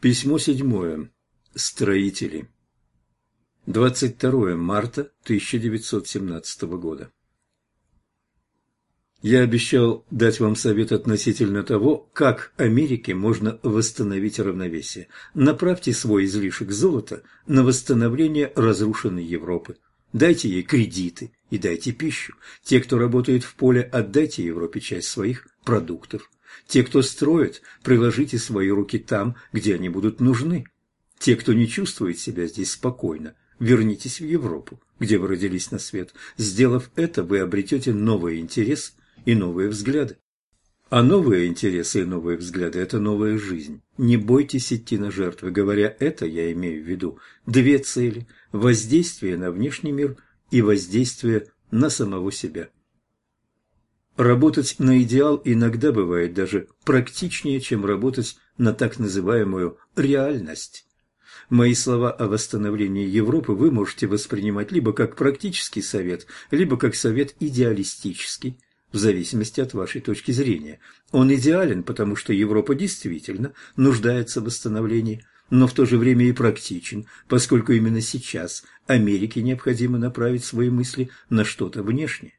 Письмо седьмое. Строители. 22 марта 1917 года. Я обещал дать вам совет относительно того, как Америке можно восстановить равновесие. Направьте свой излишек золота на восстановление разрушенной Европы. Дайте ей кредиты и дайте пищу. Те, кто работает в поле, отдайте Европе часть своих продуктов. Те, кто строит, приложите свои руки там, где они будут нужны. Те, кто не чувствует себя здесь спокойно, вернитесь в Европу, где вы родились на свет. Сделав это, вы обретете новый интерес и новые взгляды. А новые интересы и новые взгляды – это новая жизнь. Не бойтесь идти на жертвы. Говоря это, я имею в виду две цели – воздействие на внешний мир и воздействие на самого себя. Работать на идеал иногда бывает даже практичнее, чем работать на так называемую реальность. Мои слова о восстановлении Европы вы можете воспринимать либо как практический совет, либо как совет идеалистический, в зависимости от вашей точки зрения. Он идеален, потому что Европа действительно нуждается в восстановлении, но в то же время и практичен, поскольку именно сейчас Америке необходимо направить свои мысли на что-то внешнее.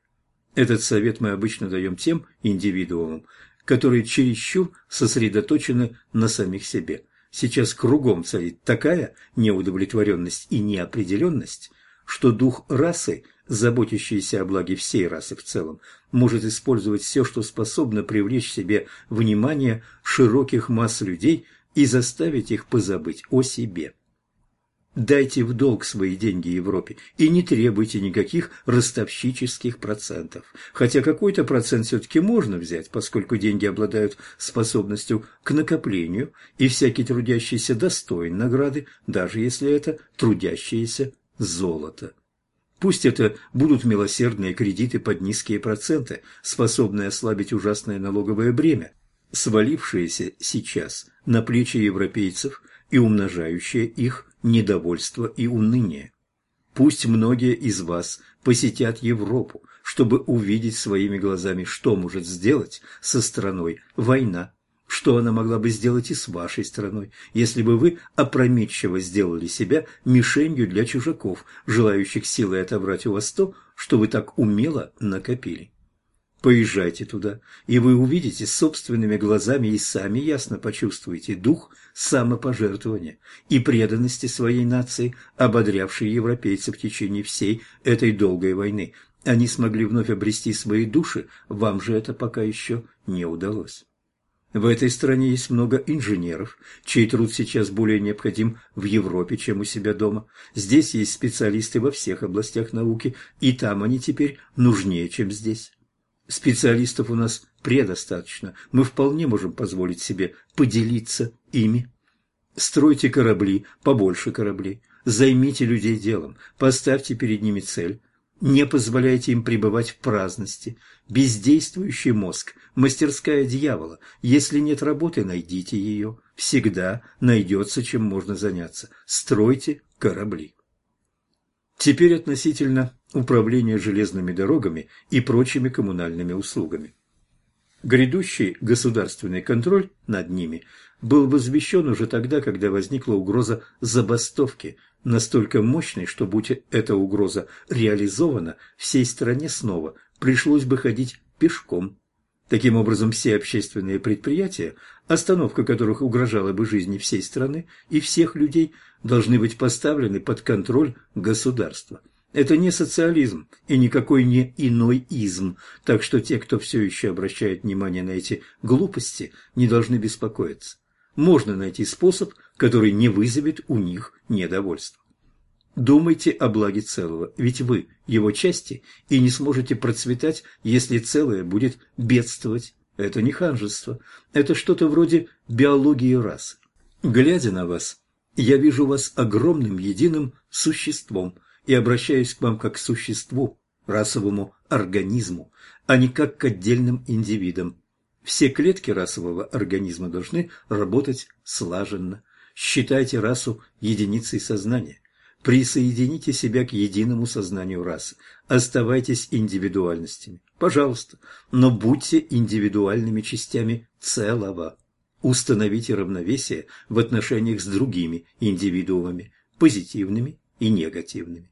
Этот совет мы обычно даем тем индивидуумам, которые чересчур сосредоточены на самих себе. Сейчас кругом царит такая неудовлетворенность и неопределенность, что дух расы, заботящийся о благе всей расы в целом, может использовать все, что способно привлечь себе внимание широких масс людей и заставить их позабыть о себе. Дайте в долг свои деньги Европе и не требуйте никаких ростовщических процентов. Хотя какой-то процент все-таки можно взять, поскольку деньги обладают способностью к накоплению, и всякий трудящийся достоин награды, даже если это трудящееся золото. Пусть это будут милосердные кредиты под низкие проценты, способные ослабить ужасное налоговое бремя, свалившееся сейчас на плечи европейцев и умножающее их недовольство и уныние. Пусть многие из вас посетят Европу, чтобы увидеть своими глазами, что может сделать со страной война, что она могла бы сделать и с вашей страной, если бы вы опрометчиво сделали себя мишенью для чужаков, желающих силой отобрать у вас то, что вы так умело накопили. Поезжайте туда, и вы увидите собственными глазами и сами ясно почувствуете дух самопожертвования и преданности своей нации, ободрявшей европейцев в течение всей этой долгой войны. Они смогли вновь обрести свои души, вам же это пока еще не удалось. В этой стране есть много инженеров, чей труд сейчас более необходим в Европе, чем у себя дома. Здесь есть специалисты во всех областях науки, и там они теперь нужнее, чем здесь. Специалистов у нас предостаточно, мы вполне можем позволить себе поделиться ими. Стройте корабли, побольше кораблей, займите людей делом, поставьте перед ними цель. Не позволяйте им пребывать в праздности. Бездействующий мозг – мастерская дьявола. Если нет работы, найдите ее. Всегда найдется, чем можно заняться. Стройте корабли. Теперь относительно управления железными дорогами и прочими коммунальными услугами. Грядущий государственный контроль над ними был возвещен уже тогда, когда возникла угроза забастовки, настолько мощной, что, будь эта угроза реализована, всей стране снова пришлось бы ходить пешком. Таким образом, все общественные предприятия, остановка которых угрожала бы жизни всей страны и всех людей, должны быть поставлены под контроль государства. Это не социализм и никакой не иной изм, так что те, кто все еще обращает внимание на эти глупости, не должны беспокоиться. Можно найти способ, который не вызовет у них недовольства. Думайте о благе целого, ведь вы его части и не сможете процветать, если целое будет бедствовать. Это не ханжество, это что-то вроде биологии расы. Глядя на вас, я вижу вас огромным единым существом и обращаюсь к вам как к существу, расовому организму, а не как к отдельным индивидам. Все клетки расового организма должны работать слаженно. Считайте расу единицей сознания. Присоедините себя к единому сознанию расы. Оставайтесь индивидуальностями. Пожалуйста, но будьте индивидуальными частями целого. установите равновесие в отношениях с другими индивидуумами, позитивными и негативными.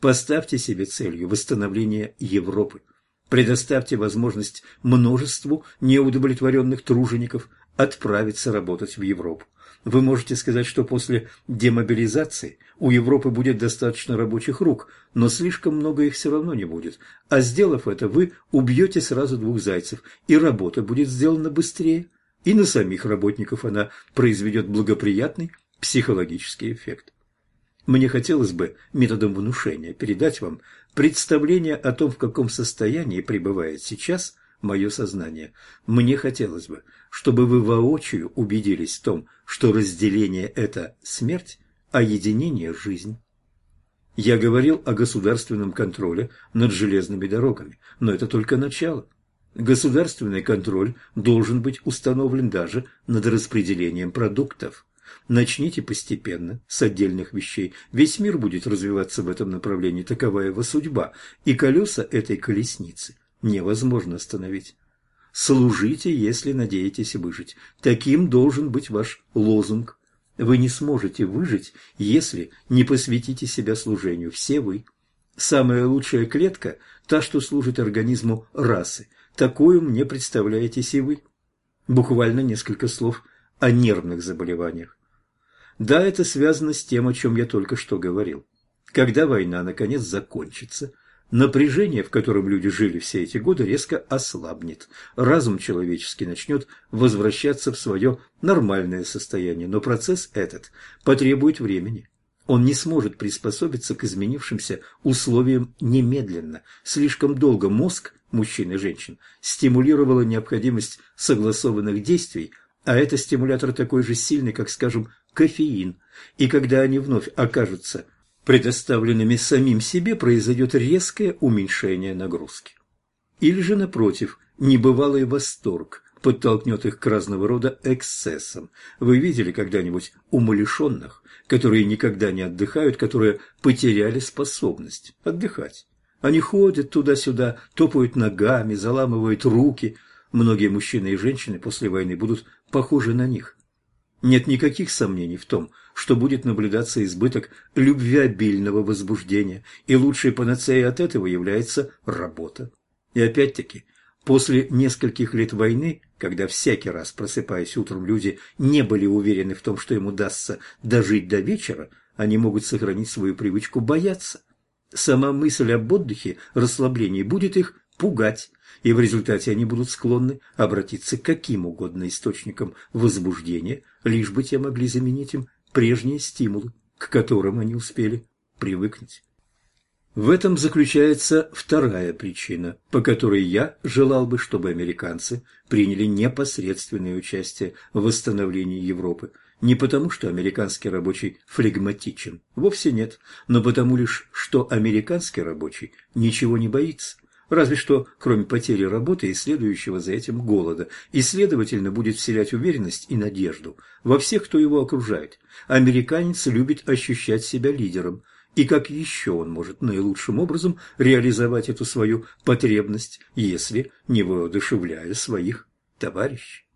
Поставьте себе целью восстановление Европы. Предоставьте возможность множеству неудовлетворенных тружеников отправиться работать в Европу. Вы можете сказать, что после демобилизации у Европы будет достаточно рабочих рук, но слишком много их все равно не будет. А сделав это, вы убьете сразу двух зайцев, и работа будет сделана быстрее, и на самих работников она произведет благоприятный психологический эффект. Мне хотелось бы методом внушения передать вам представление о том, в каком состоянии пребывает сейчас мое сознание. Мне хотелось бы, чтобы вы воочию убедились в том, что разделение – это смерть, а единение – жизнь. Я говорил о государственном контроле над железными дорогами, но это только начало. Государственный контроль должен быть установлен даже над распределением продуктов. Начните постепенно, с отдельных вещей. Весь мир будет развиваться в этом направлении, такова его судьба, и колеса этой колесницы невозможно остановить. Служите, если надеетесь выжить. Таким должен быть ваш лозунг. Вы не сможете выжить, если не посвятите себя служению. Все вы. Самая лучшая клетка – та, что служит организму расы. Такую мне представляетесь и вы. Буквально несколько слов о нервных заболеваниях. Да, это связано с тем, о чем я только что говорил. Когда война наконец закончится, напряжение, в котором люди жили все эти годы, резко ослабнет. Разум человеческий начнет возвращаться в свое нормальное состояние, но процесс этот потребует времени. Он не сможет приспособиться к изменившимся условиям немедленно. Слишком долго мозг мужчин и женщин стимулировала необходимость согласованных действий, а это стимулятор такой же сильный, как, скажем, кофеин, и когда они вновь окажутся предоставленными самим себе, произойдет резкое уменьшение нагрузки. Или же, напротив, небывалый восторг подтолкнет их к разного рода эксцессам. Вы видели когда-нибудь умалишенных, которые никогда не отдыхают, которые потеряли способность отдыхать? Они ходят туда-сюда, топают ногами, заламывают руки. Многие мужчины и женщины после войны будут похожи на них. Нет никаких сомнений в том, что будет наблюдаться избыток любвеобильного возбуждения, и лучшей панацеей от этого является работа. И опять-таки, после нескольких лет войны, когда всякий раз, просыпаясь утром, люди не были уверены в том, что им удастся дожить до вечера, они могут сохранить свою привычку бояться. Сама мысль об отдыхе, расслаблении будет их пугать, и в результате они будут склонны обратиться к каким угодно источникам возбуждения, лишь бы те могли заменить им прежние стимулы, к которым они успели привыкнуть. В этом заключается вторая причина, по которой я желал бы, чтобы американцы приняли непосредственное участие в восстановлении Европы. Не потому, что американский рабочий флегматичен, вовсе нет, но потому лишь, что американский рабочий ничего не боится, разве что кроме потери работы и следующего за этим голода, и, следовательно, будет вселять уверенность и надежду во всех, кто его окружает. Американец любит ощущать себя лидером, и как еще он может наилучшим образом реализовать эту свою потребность, если не воодушевляя своих товарищей.